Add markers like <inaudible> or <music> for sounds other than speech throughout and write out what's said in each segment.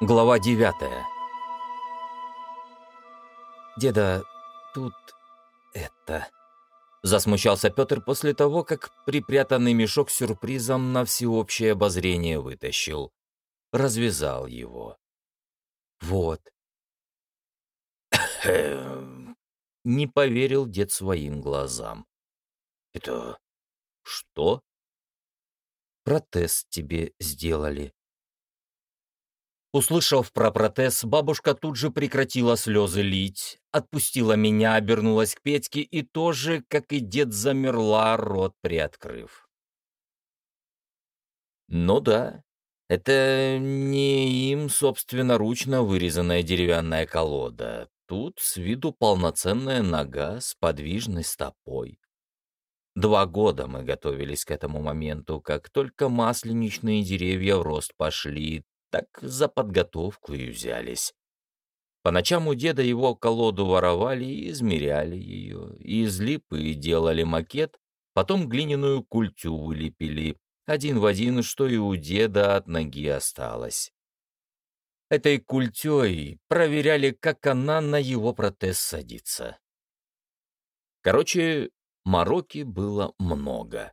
Глава девятая. «Деда, тут... это...» Засмущался Петр после того, как припрятанный мешок сюрпризом на всеобщее обозрение вытащил. Развязал его. «Вот». <coughs> Не поверил дед своим глазам. «Это... что?» «Протест тебе сделали», Услышав про протез, бабушка тут же прекратила слезы лить, отпустила меня, обернулась к Петьке и тоже, как и дед, замерла, рот приоткрыв. Ну да, это не им собственноручно вырезанная деревянная колода. Тут с виду полноценная нога с подвижной стопой. Два года мы готовились к этому моменту, как только масленичные деревья в рост пошли, так за подготовку и взялись. По ночам у деда его колоду воровали и измеряли ее, и из липы делали макет, потом глиняную культю вылепили, один в один, что и у деда от ноги осталось. Этой культей проверяли, как она на его протез садится. Короче, мороки было много.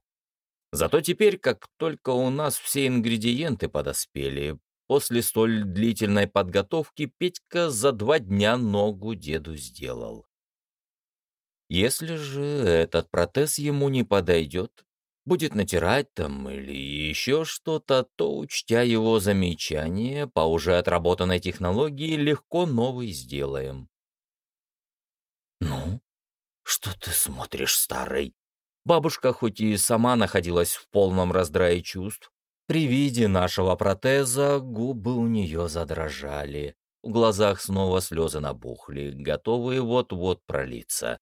Зато теперь, как только у нас все ингредиенты подоспели, После столь длительной подготовки Петька за два дня ногу деду сделал. Если же этот протез ему не подойдет, будет натирать там или еще что-то, то, учтя его замечание, по уже отработанной технологии легко новый сделаем. «Ну, что ты смотришь, старый?» Бабушка хоть и сама находилась в полном раздрае чувств, при виде нашего протеза губы у нее задрожали, в глазах снова слезы набухли, готовые вот-вот пролиться.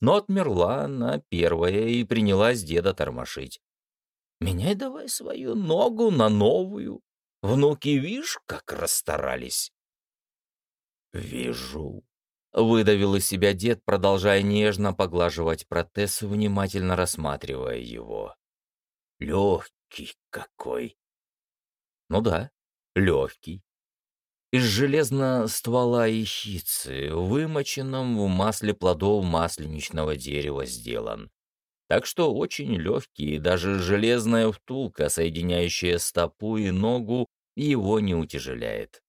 Но отмерла она первая и принялась деда тормошить. «Меняй давай свою ногу на новую. Внуки, вишь, как расстарались». «Вижу», — выдавил из себя дед, продолжая нежно поглаживать протез, внимательно рассматривая его. «Легкий легкий какой. Ну да, легкий. Из железного ствола ячицы, вымоченном в масле плодов масленичного дерева сделан. Так что очень легкий, и даже железная втулка, соединяющая стопу и ногу, его не утяжеляет.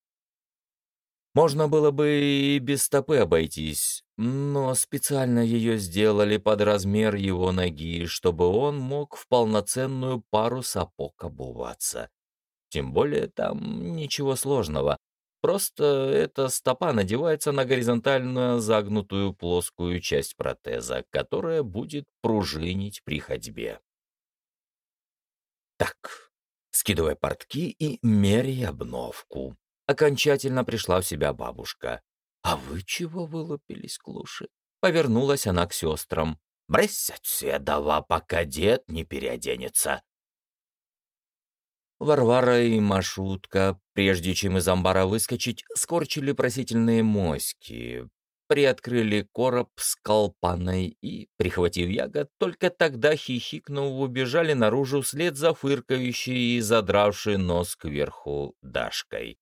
Можно было бы и без стопы обойтись, но специально ее сделали под размер его ноги, чтобы он мог в полноценную пару сапог обуваться. Тем более там ничего сложного. Просто эта стопа надевается на горизонтально загнутую плоскую часть протеза, которая будет пружинить при ходьбе. Так, скидывай портки и меряй обновку окончательно пришла в себя бабушка. «А вы чего вылупились, клуши?» Повернулась она к сестрам. «Брысь отседова, пока дед не переоденется!» Варвара и Машутка, прежде чем из амбара выскочить, скорчили просительные моськи, приоткрыли короб с колпаной и, прихватив ягод, только тогда, хихикнув, убежали наружу вслед за фыркающей и задравшей нос кверху Дашкой.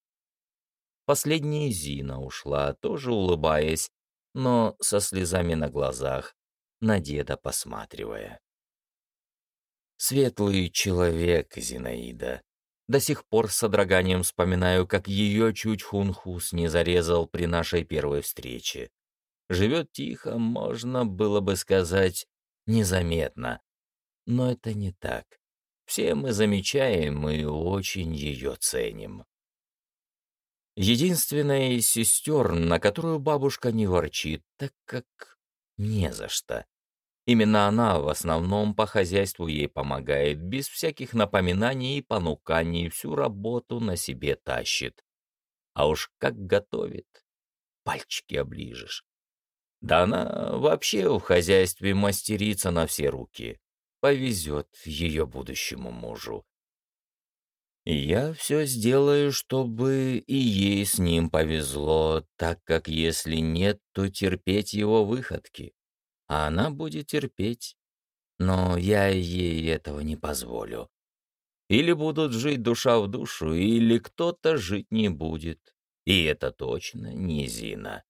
Последняя Зина ушла, тоже улыбаясь, но со слезами на глазах, на деда посматривая. Светлый человек, Зинаида. До сих пор с содроганием вспоминаю, как ее чуть хунхус не зарезал при нашей первой встрече. Живет тихо, можно было бы сказать, незаметно. Но это не так. Все мы замечаем и очень ее ценим. Единственная из сестер, на которую бабушка не ворчит, так как не за что. Именно она в основном по хозяйству ей помогает, без всяких напоминаний и понуканий всю работу на себе тащит. А уж как готовит, пальчики оближешь. Да она вообще в хозяйстве мастерица на все руки. Повезет ее будущему мужу. Я все сделаю, чтобы и ей с ним повезло, так как если нет, то терпеть его выходки. А она будет терпеть. Но я ей этого не позволю. Или будут жить душа в душу, или кто-то жить не будет. И это точно не Зина.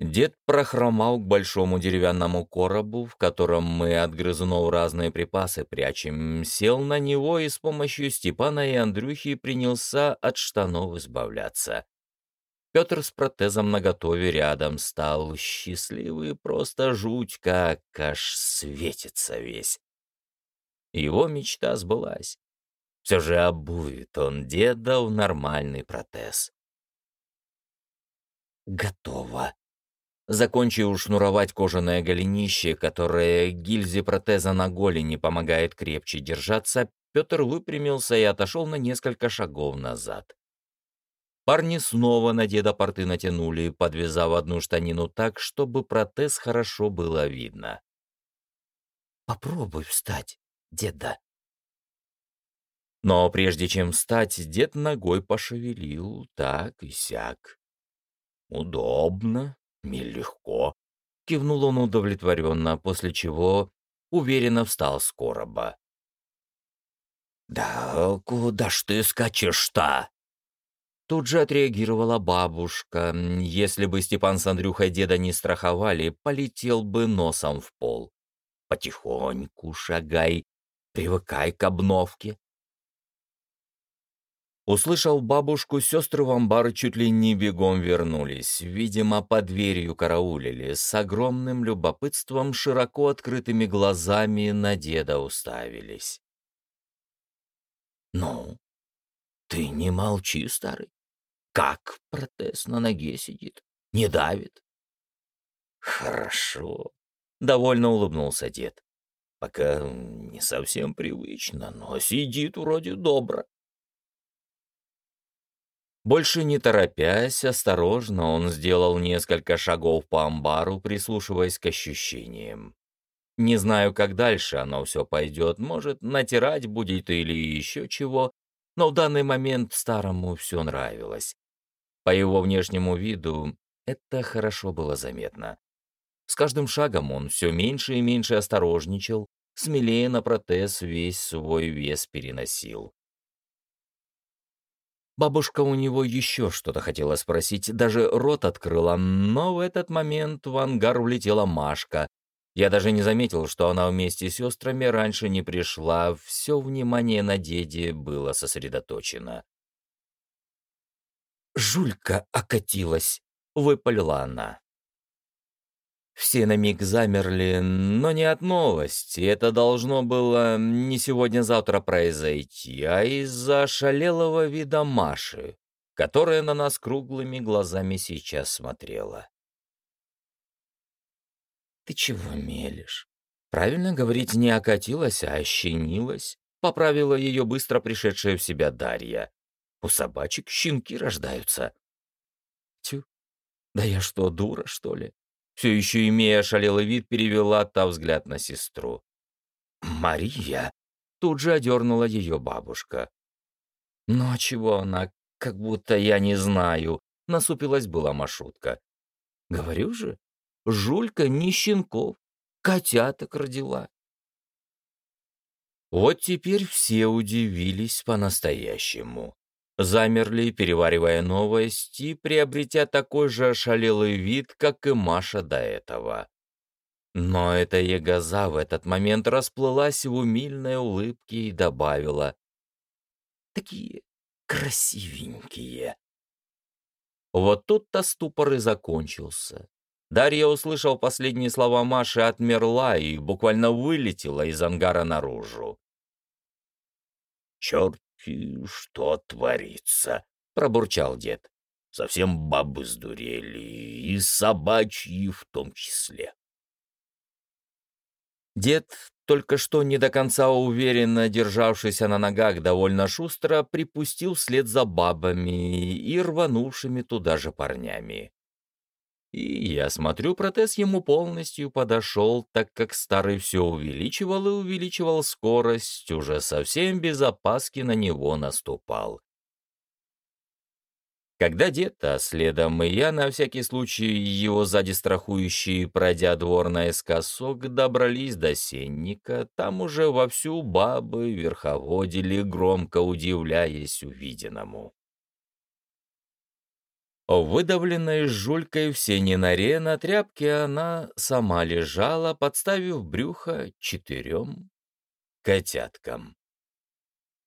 Дед прохромал к большому деревянному коробу, в котором мы от грызунов разные припасы прячем, сел на него и с помощью Степана и Андрюхи принялся от штанов избавляться. Петр с протезом наготове рядом стал, счастливый просто жуть, как аж светится весь. Его мечта сбылась. Все же обует он деда в нормальный протез. Готово. Закончив шнуровать кожаное голенище, которое гильзе протеза на голени помогает крепче держаться, Петр выпрямился и отошел на несколько шагов назад. Парни снова на деда порты натянули, подвязав одну штанину так, чтобы протез хорошо было видно. «Попробуй встать, деда». Но прежде чем встать, дед ногой пошевелил так и сяк. «Удобно, «Нелегко», — кивнул он удовлетворенно, после чего уверенно встал с короба. «Да куда ж ты скачешь-то?» Тут же отреагировала бабушка. Если бы Степан с Андрюхой деда не страховали, полетел бы носом в пол. «Потихоньку шагай, привыкай к обновке. Услышал бабушку, сестры в амбар чуть ли не бегом вернулись. Видимо, под дверью караулили, с огромным любопытством, широко открытыми глазами на деда уставились. «Ну, ты не молчи, старый. Как протез на ноге сидит? Не давит?» «Хорошо», — довольно улыбнулся дед. «Пока не совсем привычно, но сидит вроде добро». Больше не торопясь, осторожно он сделал несколько шагов по амбару, прислушиваясь к ощущениям. Не знаю, как дальше оно все пойдет, может, натирать будет или еще чего, но в данный момент старому все нравилось. По его внешнему виду это хорошо было заметно. С каждым шагом он все меньше и меньше осторожничал, смелее на протез весь свой вес переносил. Бабушка у него еще что-то хотела спросить, даже рот открыла, но в этот момент в ангар улетела Машка. Я даже не заметил, что она вместе с сестрами раньше не пришла, все внимание на деде было сосредоточено. «Жулька окатилась», — выпалила она. Все на миг замерли, но не от новости. Это должно было не сегодня-завтра произойти, а из-за шалелого вида Маши, которая на нас круглыми глазами сейчас смотрела. «Ты чего мелешь? Правильно говорить, не окатилась, а ощенилась», — поправила ее быстро пришедшая в себя Дарья. «У собачек щенки рождаются». «Тю, да я что, дура, что ли?» Все еще имея шалелый вид, перевела та взгляд на сестру. «Мария!» — тут же одернула ее бабушка. «Ну а чего она, как будто я не знаю?» — насупилась была Машутка. «Говорю же, Жулька не щенков, котяток родила». Вот теперь все удивились по-настоящему замерли, переваривая новость и приобретя такой же ошалелый вид, как и Маша до этого. Но эта ягоза в этот момент расплылась в умильной улыбке и добавила «Такие красивенькие». Вот тут-то ступор и закончился. Дарья, услышал последние слова Маши, отмерла и буквально вылетела из ангара наружу. «Черт что творится?» — пробурчал дед. «Совсем бабы сдурели, и собачьи в том числе». Дед, только что не до конца уверенно державшийся на ногах довольно шустро, припустил вслед за бабами и рванувшими туда же парнями. И я смотрю, протез ему полностью подошел, так как старый все увеличивал и увеличивал скорость, уже совсем без опаски на него наступал. Когда дед, а следом и я, на всякий случай его сзади страхующие, пройдя двор наискосок, добрались до сенника, там уже вовсю бабы верховодили, громко удивляясь увиденному. Выдавленной жулькой в сене норе на тряпке она сама лежала, подставив брюхо четырем котяткам.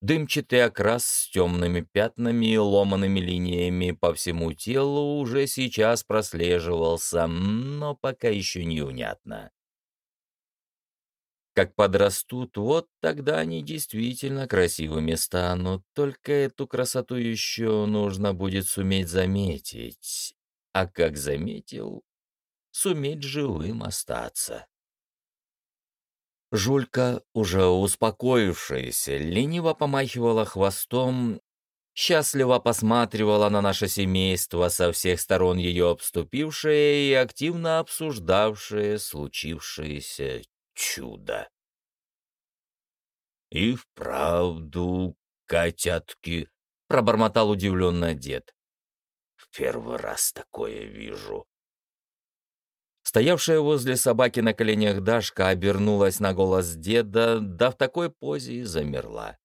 Дымчатый окрас с темными пятнами и ломанными линиями по всему телу уже сейчас прослеживался, но пока еще не унятно. Как подрастут, вот тогда они действительно красивыми станут, только эту красоту еще нужно будет суметь заметить. А как заметил, суметь живым остаться. Жулька, уже успокоившаяся, лениво помахивала хвостом, счастливо посматривала на наше семейство со всех сторон ее обступившее и активно обсуждавшее случившееся чудо. «И вправду, котятки!» — пробормотал удивленно дед. «В первый раз такое вижу. Стоявшая возле собаки на коленях Дашка обернулась на голос деда, да в такой позе и замерла.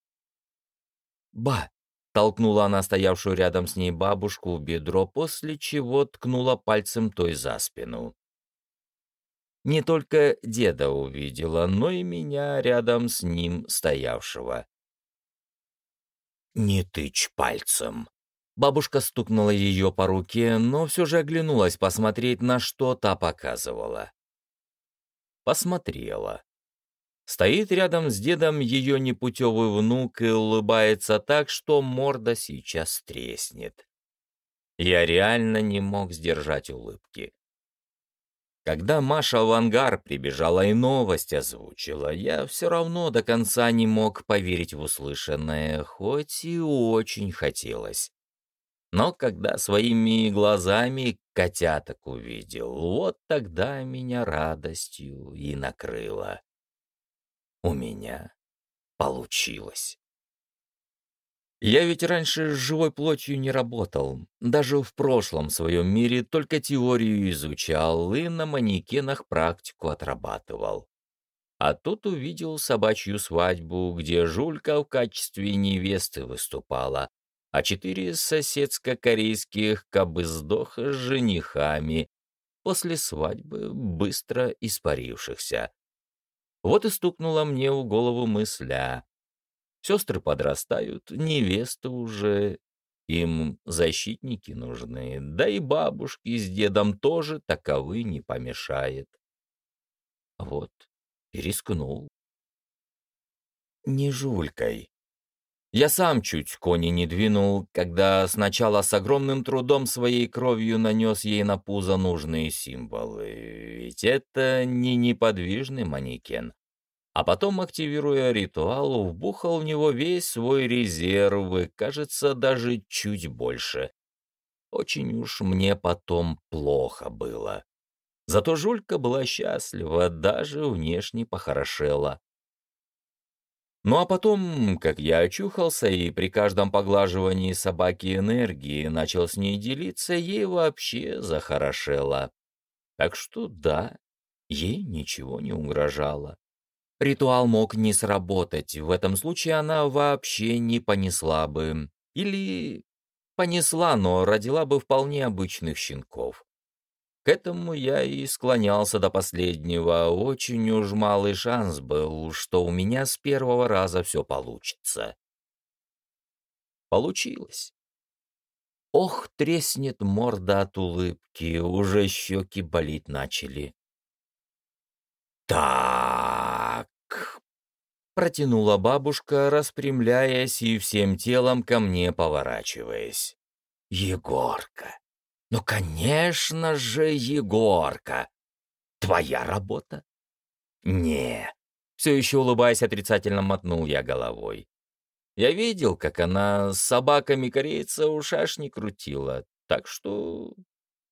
«Ба!» — толкнула она стоявшую рядом с ней бабушку в бедро, после чего ткнула пальцем той за спину. Не только деда увидела, но и меня рядом с ним стоявшего. «Не тычь пальцем!» Бабушка стукнула ее по руке, но все же оглянулась посмотреть, на что та показывала. Посмотрела. Стоит рядом с дедом ее непутевый внук и улыбается так, что морда сейчас треснет. Я реально не мог сдержать улыбки. Когда Маша в ангар прибежала и новость озвучила, я все равно до конца не мог поверить в услышанное, хоть и очень хотелось. Но когда своими глазами котяток увидел, вот тогда меня радостью и накрыло. У меня получилось. Я ведь раньше с живой плотью не работал, даже в прошлом своем мире только теорию изучал и на манекенах практику отрабатывал. А тут увидел собачью свадьбу, где Жулька в качестве невесты выступала, а четыре соседско-корейских кабыздоха с женихами, после свадьбы быстро испарившихся. Вот и стукнула мне в голову мысля. Сестры подрастают, невеста уже, им защитники нужны, да и бабушки с дедом тоже таковы не помешает. Вот, и рискнул. Не жулькой. Я сам чуть кони не двинул, когда сначала с огромным трудом своей кровью нанес ей на пузо нужные символы, ведь это не неподвижный манекен. А потом, активируя ритуал, вбухал в него весь свой резерв, и, кажется, даже чуть больше. Очень уж мне потом плохо было. Зато Жулька была счастлива, даже внешне похорошела. Ну а потом, как я очухался и при каждом поглаживании собаки энергии начал с ней делиться, ей вообще захорошело. Так что да, ей ничего не угрожало. Ритуал мог не сработать, в этом случае она вообще не понесла бы. Или понесла, но родила бы вполне обычных щенков. К этому я и склонялся до последнего. Очень уж малый шанс был, что у меня с первого раза все получится. Получилось. Ох, треснет морда от улыбки, уже щеки болеть начали. «Так», — протянула бабушка, распрямляясь и всем телом ко мне поворачиваясь. «Егорка, ну, конечно же, Егорка. Твоя работа? Не. Все еще улыбаясь, отрицательно мотнул я головой. Я видел, как она с собаками корейца ушаш не крутила, так что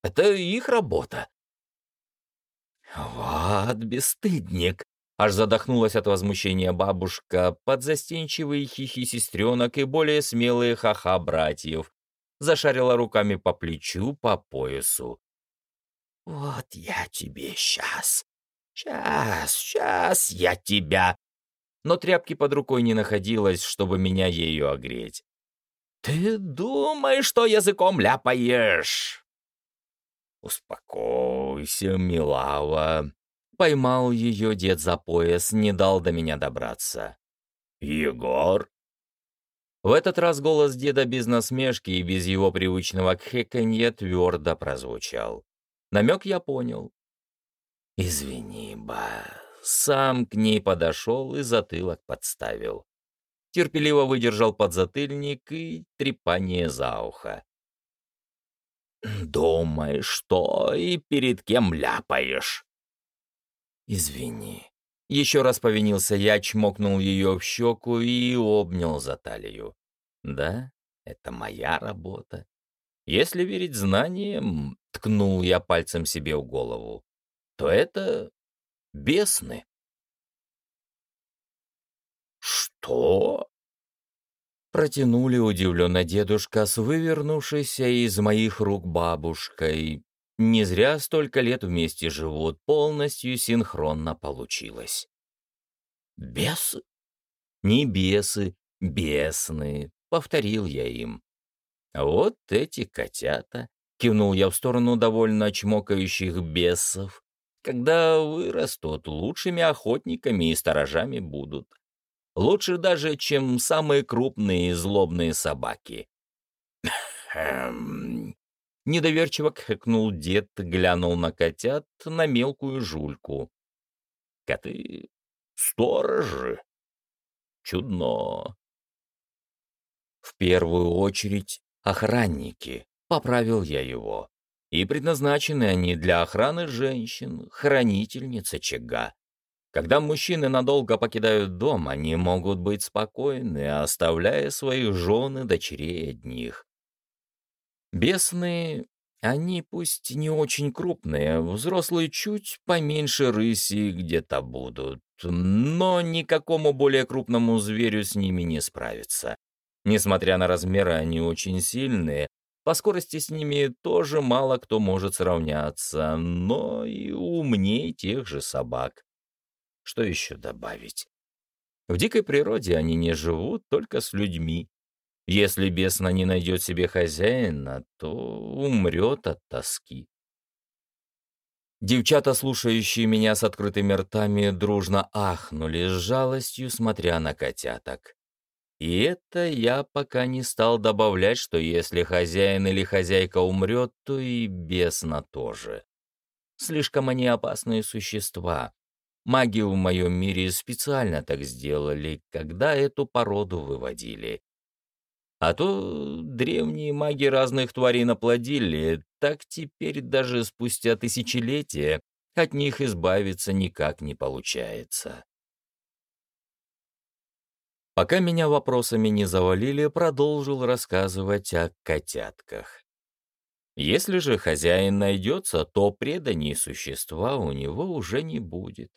это их работа. Вот бесстыдник. Аж задохнулась от возмущения бабушка под застенчивые хихи сестренок и более смелые ха-ха братьев, зашарила руками по плечу, по поясу. «Вот я тебе сейчас, сейчас, сейчас я тебя...» Но тряпки под рукой не находилось, чтобы меня ею огреть. «Ты думаешь, что языком ляпаешь?» «Успокойся, милава». Поймал ее дед за пояс, не дал до меня добраться. «Егор?» В этот раз голос деда без насмешки и без его привычного кхеканья твердо прозвучал. Намек я понял. «Извини, ба». Сам к ней подошел и затылок подставил. Терпеливо выдержал подзатыльник и трепание за ухо. «Думаешь, что и перед кем ляпаешь?» «Извини». Еще раз повинился я, чмокнул ее в щеку и обнял за талию. «Да, это моя работа. Если верить знаниям, — ткнул я пальцем себе в голову, — то это бесны». «Что?» Протянули удивленно дедушка с вывернувшейся из моих рук бабушкой. Не зря столько лет вместе живут, полностью синхронно получилось. «Бесы?» «Не бесы, бесны», — повторил я им. «Вот эти котята», — кивнул я в сторону довольно чмокающих бесов, «когда вырастут, лучшими охотниками и сторожами будут. Лучше даже, чем самые крупные и злобные собаки. Недоверчиво кхекнул дед, глянул на котят, на мелкую жульку. «Коты сторожи? Чудно!» «В первую очередь охранники», — поправил я его. «И предназначены они для охраны женщин, хранительниц очага. Когда мужчины надолго покидают дом, они могут быть спокойны, оставляя своих жен и дочерей одних. Бесные, они пусть не очень крупные, взрослые чуть поменьше рыси где-то будут, но никакому более крупному зверю с ними не справиться. Несмотря на размеры, они очень сильные, по скорости с ними тоже мало кто может сравняться, но и умнее тех же собак. Что еще добавить? В дикой природе они не живут только с людьми. Если бесна не найдет себе хозяина, то умрет от тоски. Девчата, слушающие меня с открытыми ртами, дружно ахнули с жалостью, смотря на котяток. И это я пока не стал добавлять, что если хозяин или хозяйка умрет, то и бесна тоже. Слишком они опасные существа. Маги в моем мире специально так сделали, когда эту породу выводили. А то древние маги разных тварей наплодили, так теперь даже спустя тысячелетия от них избавиться никак не получается. Пока меня вопросами не завалили, продолжил рассказывать о котятках. Если же хозяин найдется, то преданий существа у него уже не будет.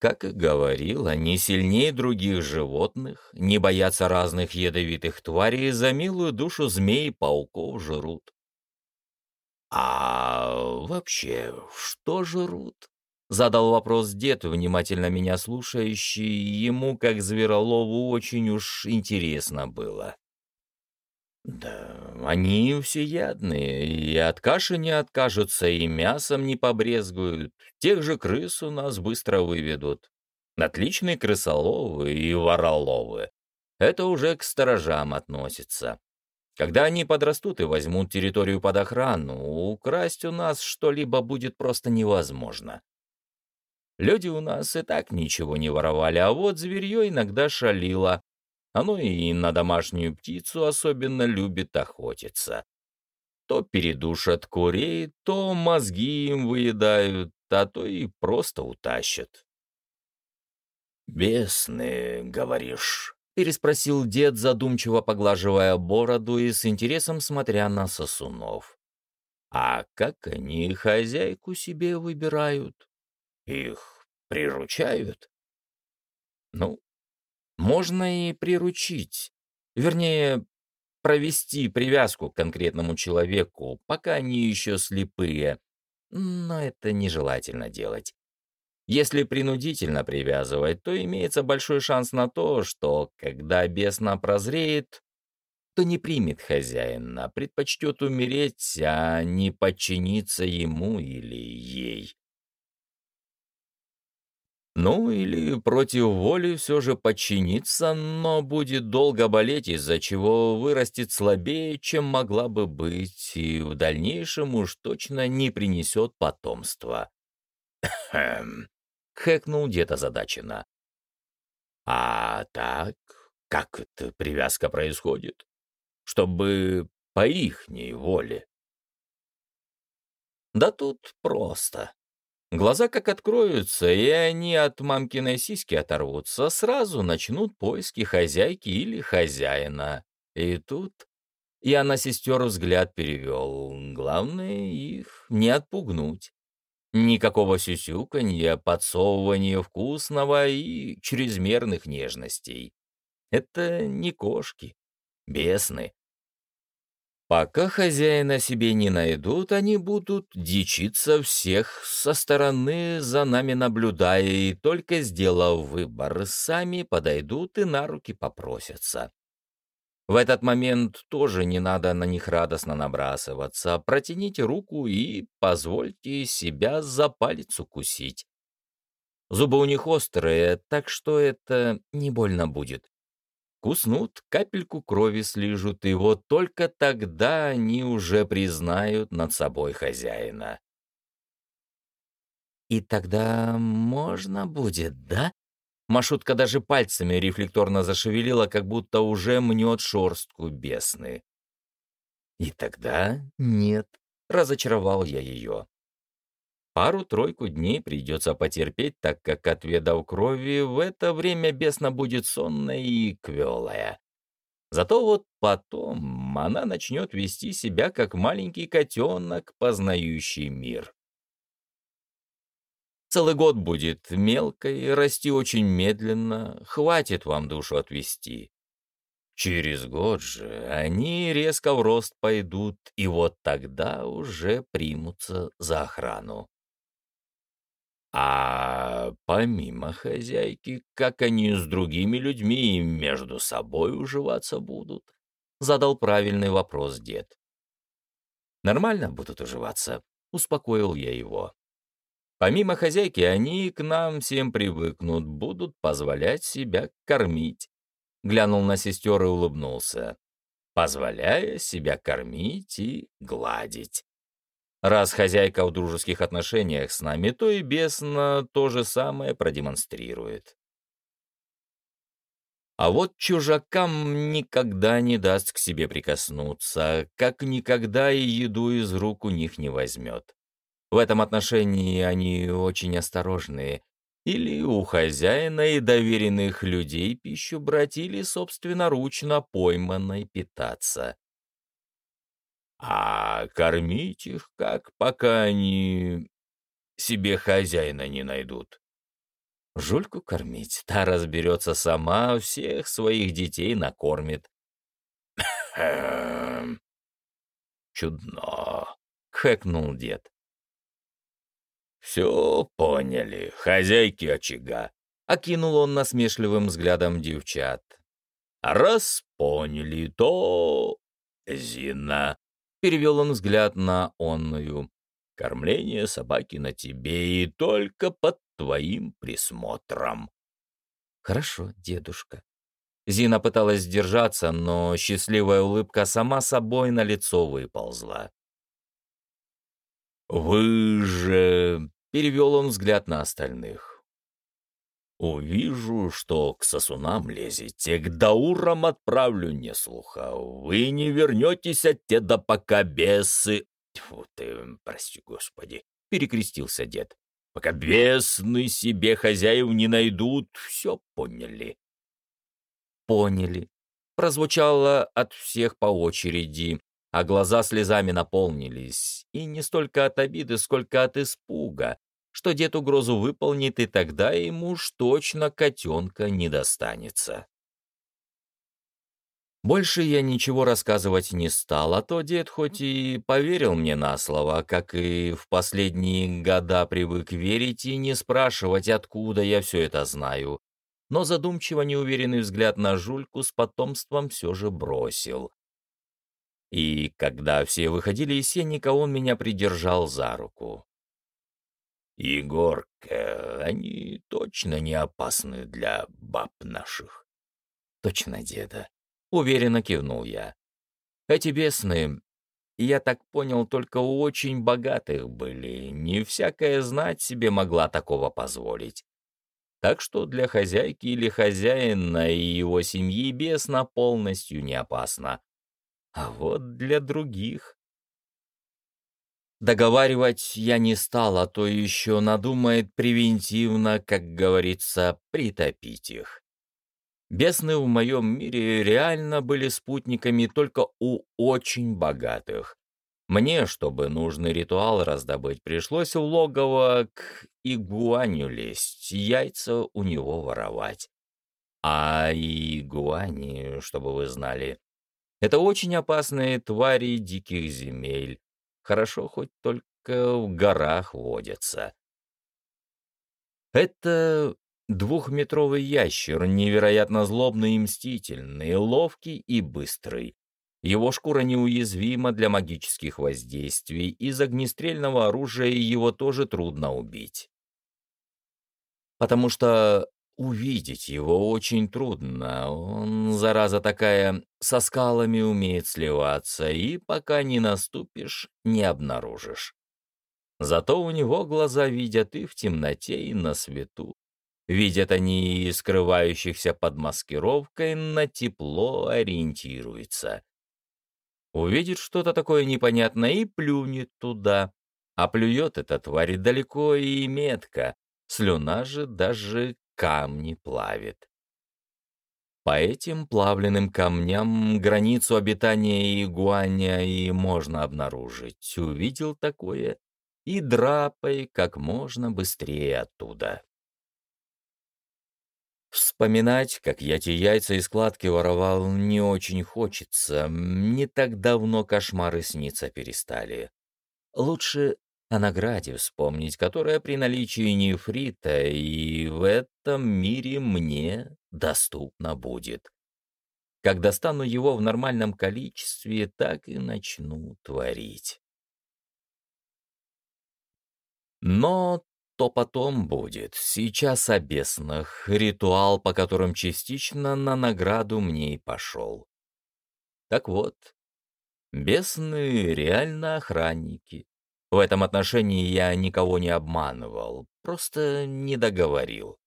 Как и говорил, они сильнее других животных, не боятся разных ядовитых тварей и за милую душу змей и пауков жрут. «А вообще, что жрут?» — задал вопрос дед, внимательно меня слушающий, ему, как зверолову, очень уж интересно было. «Да, они всеядные, и от каши не откажутся, и мясом не побрезгуют. Тех же крыс у нас быстро выведут. Отличные крысоловы и вороловы. Это уже к сторожам относится. Когда они подрастут и возьмут территорию под охрану, украсть у нас что-либо будет просто невозможно. Люди у нас и так ничего не воровали, а вот зверье иногда шалило, оно и на домашнюю птицу особенно любит охотиться. То передушат курей, то мозги им выедают, а то и просто утащат. «Бесные, говоришь?» — переспросил дед, задумчиво поглаживая бороду и с интересом смотря на сосунов. «А как они хозяйку себе выбирают? Их приручают?» «Ну, можно и приручить. Вернее, провести привязку к конкретному человеку, пока они еще слепые. Но это нежелательно делать. Если принудительно привязывать, то имеется большой шанс на то, что, когда бесна прозреет, то не примет хозяина, предпочтет умереть, а не подчиниться ему или ей. Ну, или против воли все же подчиниться, но будет долго болеть, из-за чего вырастет слабее, чем могла бы быть, и в дальнейшем уж точно не принесет потомства. «Хм», — хэкнул дед озадаченно. «А так, как эта привязка происходит? Чтобы по ихней воле?» «Да тут просто», Глаза как откроются, и они от мамкиной сиськи оторвутся, сразу начнут поиски хозяйки или хозяина. И тут я на сестер взгляд перевел. Главное их не отпугнуть. Никакого сюсюканья, подсовывания вкусного и чрезмерных нежностей. Это не кошки, бесны. Пока хозяина себе не найдут, они будут дичиться всех со стороны, за нами наблюдая, и только сделав выбор, сами подойдут и на руки попросятся. В этот момент тоже не надо на них радостно набрасываться. Протяните руку и позвольте себя за палец укусить. Зубы у них острые, так что это не больно будет. Куснут, капельку крови слижут, и вот только тогда они уже признают над собой хозяина. «И тогда можно будет, да?» Машутка даже пальцами рефлекторно зашевелила, как будто уже мнет шорстку бесны. «И тогда нет», — разочаровал я ее. Пару-тройку дней придется потерпеть, так как, отведав крови, в это время бесно будет сонная и квелая. Зато вот потом она начнет вести себя как маленький котенок, познающий мир. Целый год будет мелкой, расти очень медленно, хватит вам душу отвести. Через год же они резко в рост пойдут, и вот тогда уже примутся за охрану. А помимо хозяйки, как они с другими людьми и между собой уживаться будут? Задал правильный вопрос дед. Нормально будут уживаться, успокоил я его. Помимо хозяйки, они к нам всем привыкнут, будут позволять себя кормить. Глянул на сестер и улыбнулся. Позволяя себя кормить и гладить. Раз хозяйка в дружеских отношениях с нами, то и бесно то же самое продемонстрирует. А вот чужакам никогда не даст к себе прикоснуться, как никогда и еду из рук у них не возьмет. В этом отношении они очень осторожные. Или у хозяина и доверенных людей пищу брать, или собственноручно пойманной питаться а кормить их как, пока они себе хозяина не найдут. Жульку кормить, та разберется сама, всех своих детей накормит. Хм. Чудно, хэкнул дед. Все поняли, хозяйки очага. Окинул он насмешливым взглядом девчат. Раз поняли, то... Зина, Перевел он взгляд на онную. «Кормление собаки на тебе и только под твоим присмотром». «Хорошо, дедушка». Зина пыталась сдержаться, но счастливая улыбка сама собой на лицо выползла. «Вы же...» — перевел он взгляд на остальных. Увижу, что к сосунам лезете, к даурам отправлю не слуха. Вы не вернетесь от деда, пока бесы... Тьфу ты, прости господи, перекрестился дед. Пока бесны себе хозяев не найдут, все поняли. Поняли. Прозвучало от всех по очереди, а глаза слезами наполнились. И не столько от обиды, сколько от испуга что дед угрозу выполнит, и тогда ему уж точно котенка не достанется. Больше я ничего рассказывать не стал, а то дед хоть и поверил мне на слово, как и в последние года привык верить и не спрашивать, откуда я все это знаю, но задумчиво неуверенный взгляд на Жульку с потомством все же бросил. И когда все выходили из сенника, он меня придержал за руку. «Егорка, они точно не опасны для баб наших?» «Точно, деда», Уверенно кивнул я. Эти бесные, я так понял, только у очень богатых были. Не всякая знать себе могла такого позволить. Так что для хозяйки или хозяина и его семьи бесна полностью не опасно. А вот для других... Договаривать я не стал, а то еще надумает превентивно, как говорится, притопить их. Бесны в моем мире реально были спутниками только у очень богатых. Мне, чтобы нужный ритуал раздобыть, пришлось в логово к игуаню лезть, яйца у него воровать. А игуани, чтобы вы знали, это очень опасные твари диких земель. Хорошо хоть только в горах водятся. Это Двухметровый ящер, невероятно злобный и мстительный, ловкий и быстрый. Его шкура неуязвима для магических воздействий, из огнестрельного оружия его тоже трудно убить. Потому что увидеть его очень трудно. Он, зараза такая, со скалами умеет сливаться, и пока не наступишь, не обнаружишь. Зато у него глаза видят и в темноте, и на свету. Видят они и скрывающихся под маскировкой, на тепло ориентируется. Увидит что-то такое непонятное и плюнет туда. А плюет эта тварь далеко и метко, слюна же даже камни плавит. По этим плавленным камням границу обитания игуаня и можно обнаружить. Увидел такое и драпай как можно быстрее оттуда. Вспоминать, как я те яйца и складки воровал, не очень хочется. Не так давно кошмары сниться перестали. Лучше о награде вспомнить, которая при наличии нефрита и в этом мире мне доступна будет. Как достану его в нормальном количестве, так и начну творить. Но то потом будет. Сейчас о беснах, ритуал, по которым частично на награду мне и пошел. Так вот, бесны реально охранники. В этом отношении я никого не обманывал, просто не договорил.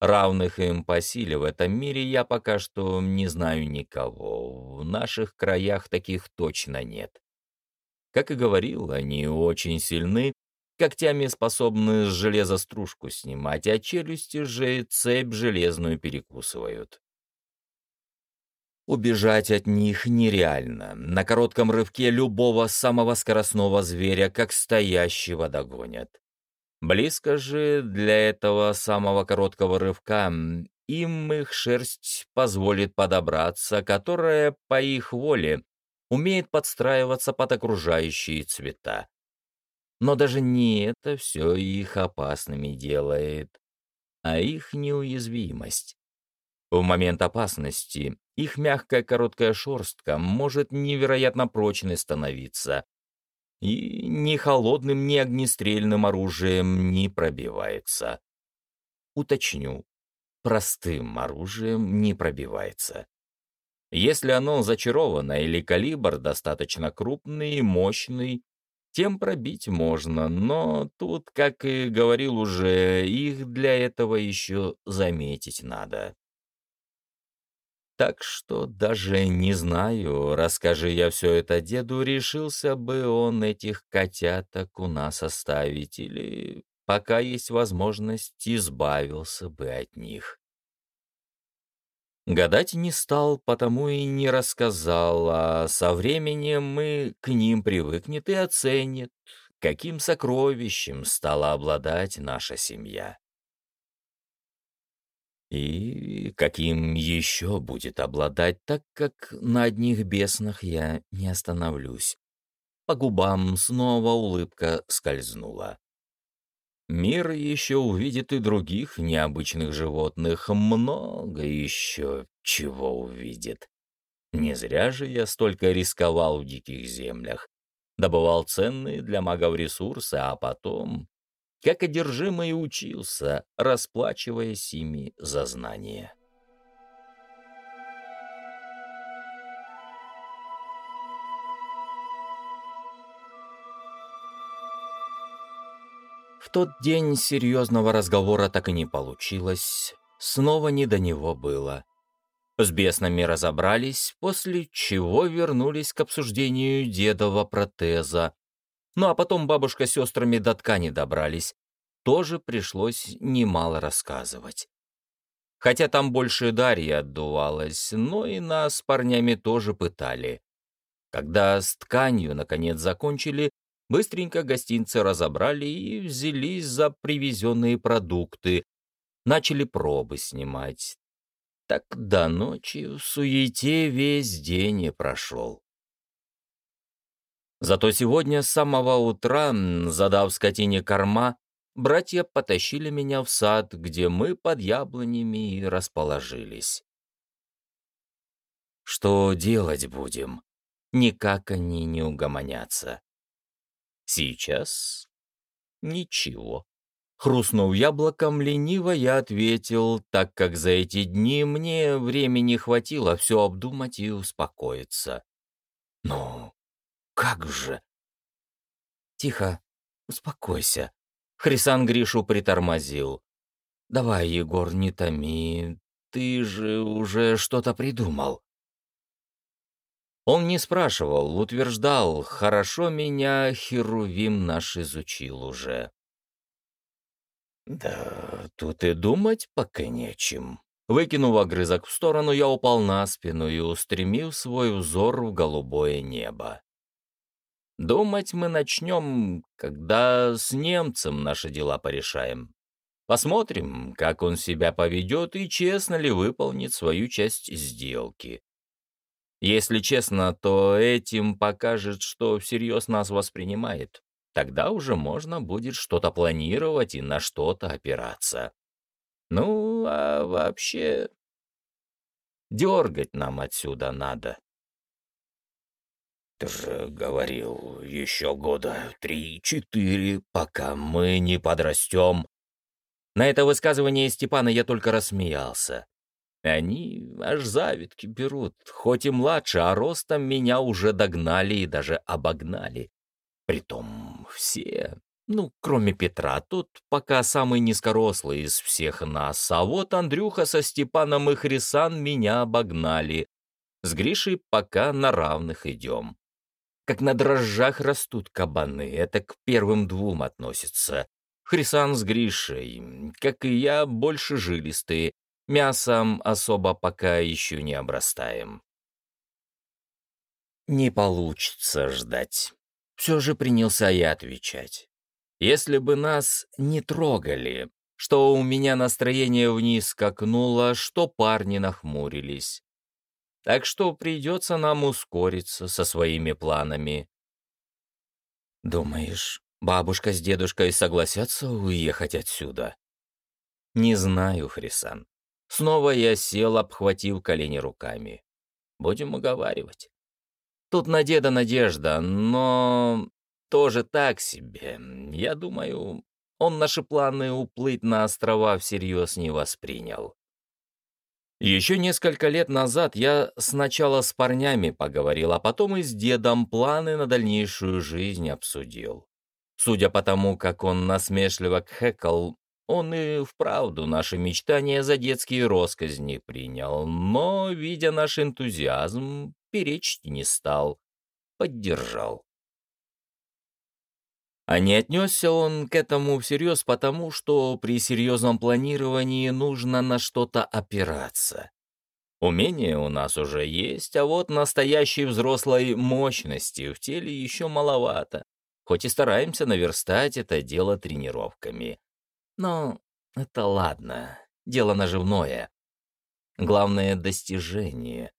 Равных им по силе в этом мире я пока что не знаю никого. В наших краях таких точно нет. Как и говорил, они очень сильны, Когтями способны с железа стружку снимать, а челюсти же цепь железную перекусывают. Убежать от них нереально. На коротком рывке любого самого скоростного зверя, как стоящего, догонят. Близко же для этого самого короткого рывка им их шерсть позволит подобраться, которая, по их воле, умеет подстраиваться под окружающие цвета. Но даже не это все их опасными делает, а их неуязвимость. В момент опасности их мягкая короткая шерстка может невероятно прочной становиться, и ни холодным, ни огнестрельным оружием не пробивается. Уточню, простым оружием не пробивается. Если оно зачаровано или калибр достаточно крупный и мощный, тем пробить можно, но тут, как и говорил уже, их для этого еще заметить надо. Так что даже не знаю, расскажи я все это деду, решился бы он этих котяток у нас оставить или, пока есть возможность, избавился бы от них. Гадать не стал, потому и не рассказал, а со временем мы к ним привыкнет и оценит, каким сокровищем стала обладать наша семья. И каким еще будет обладать, так как на одних беснах я не остановлюсь. По губам снова улыбка скользнула. Мир еще увидит и других необычных животных, много еще чего увидит. Не зря же я столько рисковал в диких землях. Добывал ценные для магов ресурсы, а потом, как одержимый, учился, расплачиваясь ими за знания. В тот день серьезного разговора так и не получилось. Снова не до него было. С беснами разобрались, после чего вернулись к обсуждению дедова протеза. Ну а потом бабушка с сестрами до ткани добрались. Тоже пришлось немало рассказывать. Хотя там больше Дарья отдувалась, но и нас с парнями тоже пытали. Когда с тканью наконец закончили, Быстренько гостинцы разобрали и взялись за привезенные продукты. Начали пробы снимать. Так до ночи в суете весь день и прошел. Зато сегодня с самого утра, задав скотине корма, братья потащили меня в сад, где мы под яблонями и расположились. Что делать будем? Никак они не угомонятся. Сейчас ничего. Хрустнув яблоком, лениво я ответил, так как за эти дни мне времени хватило все обдумать и успокоиться. «Ну, как же?» «Тихо, успокойся». Хрисан Гришу притормозил. «Давай, Егор, не томи, ты же уже что-то придумал». Он не спрашивал, утверждал, хорошо меня Херувим наш изучил уже. Да, тут и думать пока нечем. Выкинув огрызок в сторону, я упал на спину и устремил свой взор в голубое небо. Думать мы начнем, когда с немцем наши дела порешаем. Посмотрим, как он себя поведет и честно ли выполнит свою часть сделки. Если честно, то этим покажет, что всерьез нас воспринимает. Тогда уже можно будет что-то планировать и на что-то опираться. Ну, а вообще... Дергать нам отсюда надо. Ты же говорил, еще года три-четыре, пока мы не подрастем. На это высказывание Степана я только рассмеялся. Они аж завидки берут, хоть и младше, а ростом меня уже догнали и даже обогнали. Притом все, ну, кроме Петра, тут пока самый низкорослый из всех нас, а вот Андрюха со Степаном и Хрисан меня обогнали. С Гришей пока на равных идем. Как на дрожжах растут кабаны, это к первым двум относится. Хрисан с Гришей, как и я, больше жилистые, Мясом особо пока еще не обрастаем. Не получится ждать. Все же принялся я отвечать. Если бы нас не трогали, что у меня настроение вниз скакнуло, что парни нахмурились. Так что придется нам ускориться со своими планами. Думаешь, бабушка с дедушкой согласятся уехать отсюда? Не знаю, Хрисан. Снова я сел, обхватив колени руками. Будем уговаривать. Тут на деда надежда, но тоже так себе. Я думаю, он наши планы уплыть на острова всерьез не воспринял. Еще несколько лет назад я сначала с парнями поговорил, а потом и с дедом планы на дальнейшую жизнь обсудил. Судя по тому, как он насмешливо кхекал, он и вправду наши мечтания за детские росказни принял, но, видя наш энтузиазм, перечить не стал, поддержал. А не отнесся он к этому всерьез потому, что при серьезном планировании нужно на что-то опираться. Умения у нас уже есть, а вот настоящей взрослой мощности в теле еще маловато, хоть и стараемся наверстать это дело тренировками. Но это ладно, дело наживное. Главное — достижение.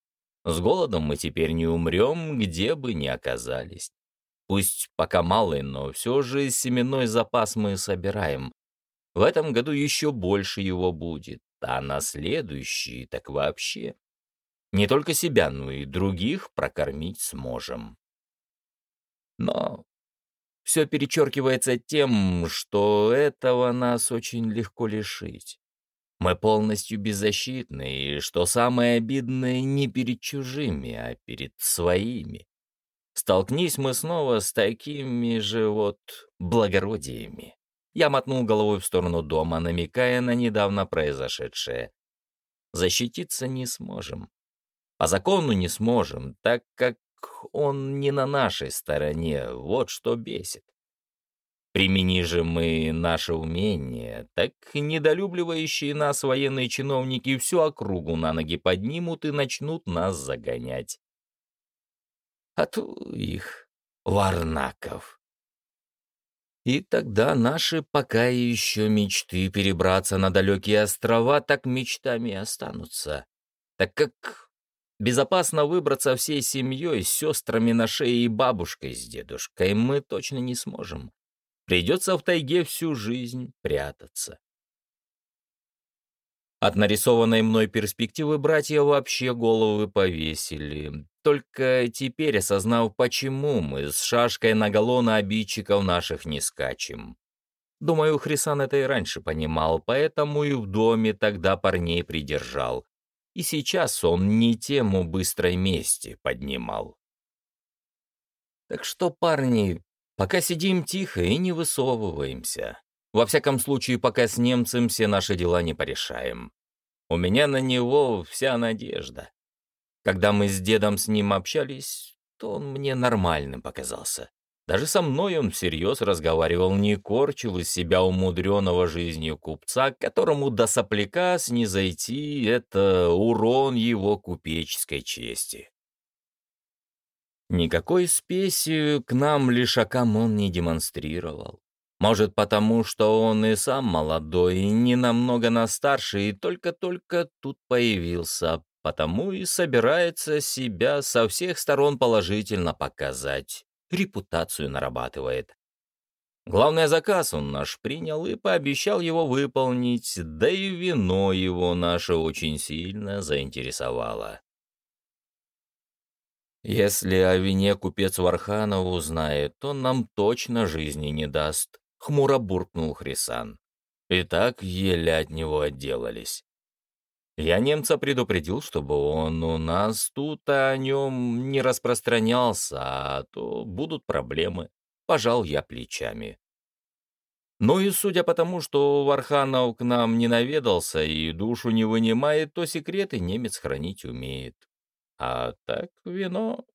С голодом мы теперь не умрем, где бы ни оказались. Пусть пока малый, но все же семенной запас мы собираем. В этом году еще больше его будет, а на следующий так вообще. Не только себя, но и других прокормить сможем. Но все перечеркивается тем, что этого нас очень легко лишить. Мы полностью беззащитны, и, что самое обидное, не перед чужими, а перед своими. Столкнись мы снова с такими же вот благородиями. Я мотнул головой в сторону дома, намекая на недавно произошедшее. Защититься не сможем. По закону не сможем, так как он не на нашей стороне, вот что бесит. Примени же мы наше умение, так недолюбливающие нас военные чиновники всю округу на ноги поднимут и начнут нас загонять. А то их, варнаков. И тогда наши пока еще мечты перебраться на далекие острова так мечтами останутся, так как безопасно выбраться всей семьей, с сестрами на шее и бабушкой с дедушкой мы точно не сможем. Придется в тайге всю жизнь прятаться. От нарисованной мной перспективы братья вообще головы повесили. Только теперь осознав, почему мы с шашкой наголо на обидчиков наших не скачем. Думаю, Хрисан это и раньше понимал, поэтому и в доме тогда парней придержал. И сейчас он не тему быстрой мести поднимал. Так что, парни, Пока сидим тихо и не высовываемся. Во всяком случае, пока с немцем все наши дела не порешаем. У меня на него вся надежда. Когда мы с дедом с ним общались, то он мне нормальным показался. Даже со мной он всерьез разговаривал, не корчил из себя умудренного жизнью купца, которому до сопляка снизойти — это урон его купеческой чести. Никакой спеси к нам лишакам он не демонстрировал. Может, потому что он и сам молодой, и не намного на старше, и только-только тут появился, потому и собирается себя со всех сторон положительно показать, репутацию нарабатывает. Главный заказ он наш принял и пообещал его выполнить, да и вино его наше очень сильно заинтересовало. Если о вине купец Варханов узнает, он нам точно жизни не даст, — хмуро буркнул Хрисан. И так еле от него отделались. Я немца предупредил, чтобы он у нас тут о нем не распространялся, а то будут проблемы. Пожал я плечами. Ну и судя по тому, что Варханов к нам не наведался и душу не вынимает, то секреты немец хранить умеет. А так вино —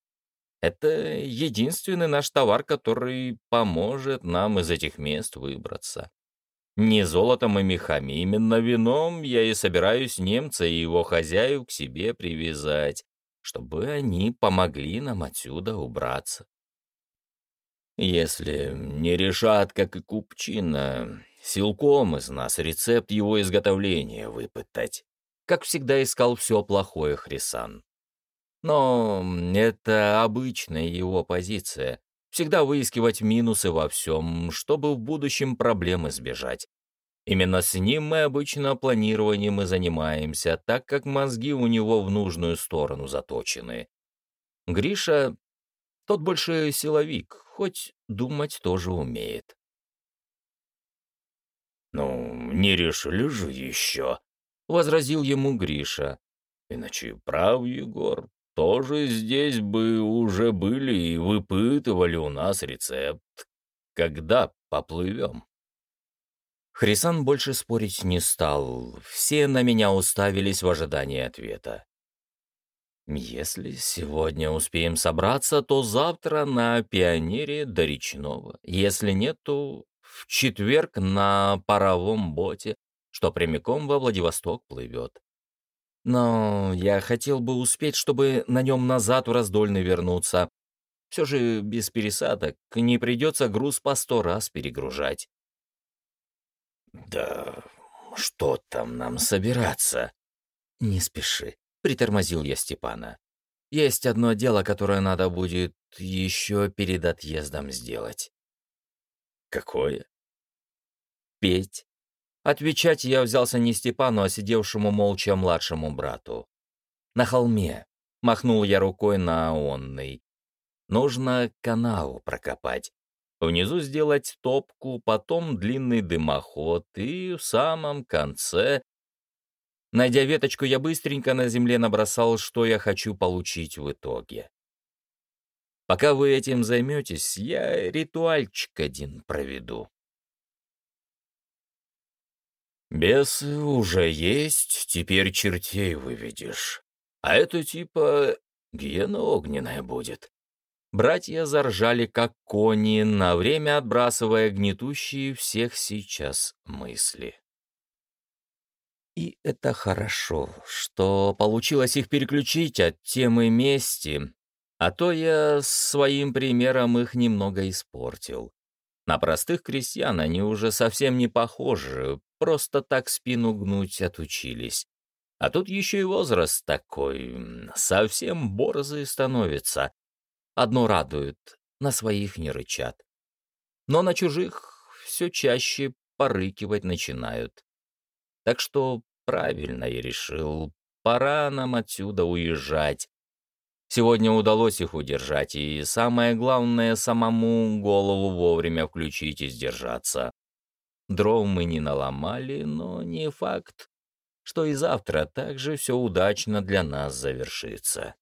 это единственный наш товар, который поможет нам из этих мест выбраться. Не золотом и мехами, именно вином я и собираюсь немца и его хозяев к себе привязать, чтобы они помогли нам отсюда убраться. Если не решат, как и купчина, силком из нас рецепт его изготовления выпытать. Как всегда искал все плохое Хрисан. Но это обычная его позиция. Всегда выискивать минусы во всем, чтобы в будущем проблем избежать. Именно с ним мы обычно планированием и занимаемся, так как мозги у него в нужную сторону заточены. Гриша, тот больше силовик, хоть думать тоже умеет. «Ну, не решили же еще», — возразил ему Гриша. «Иначе прав, Егор, тоже здесь бы уже были и выпытывали у нас рецепт. Когда поплывем?» Хрисан больше спорить не стал. Все на меня уставились в ожидании ответа. Если сегодня успеем собраться, то завтра на пионере до речного. Если нет, то в четверг на паровом боте, что прямиком во Владивосток плывет. Но я хотел бы успеть, чтобы на нем назад в раздольный вернуться. Все же без пересадок не придется груз по сто раз перегружать. «Да что там нам собираться?» не спеши», — притормозил я Степана. «Есть одно дело, которое надо будет еще перед отъездом сделать». «Какое?» «Петь». Отвечать я взялся не Степану, а сидевшему молча младшему брату. «На холме», — махнул я рукой на онный. «Нужно канал прокопать. Внизу сделать топку, потом длинный дымоход и в самом конце Найдя веточку, я быстренько на земле набросал, что я хочу получить в итоге. Пока вы этим займетесь, я ритуальчик один проведу. Бесы уже есть, теперь чертей выведешь. А это типа гиена огненная будет. Братья заржали, как кони, на время отбрасывая гнетущие всех сейчас мысли. И это хорошо, что получилось их переключить от темы мести, а то я своим примером их немного испортил. На простых крестьян они уже совсем не похожи, просто так спину гнуть отучились. А тут еще и возраст такой, совсем борзые становятся. Одно радует, на своих не рычат. Но на чужих все чаще порыкивать начинают. Так что правильно я решил. Пора нам отсюда уезжать. Сегодня удалось их удержать, и самое главное, самому голову вовремя включить и сдержаться. Дров мы не наломали, но не факт, что и завтра также все удачно для нас завершится.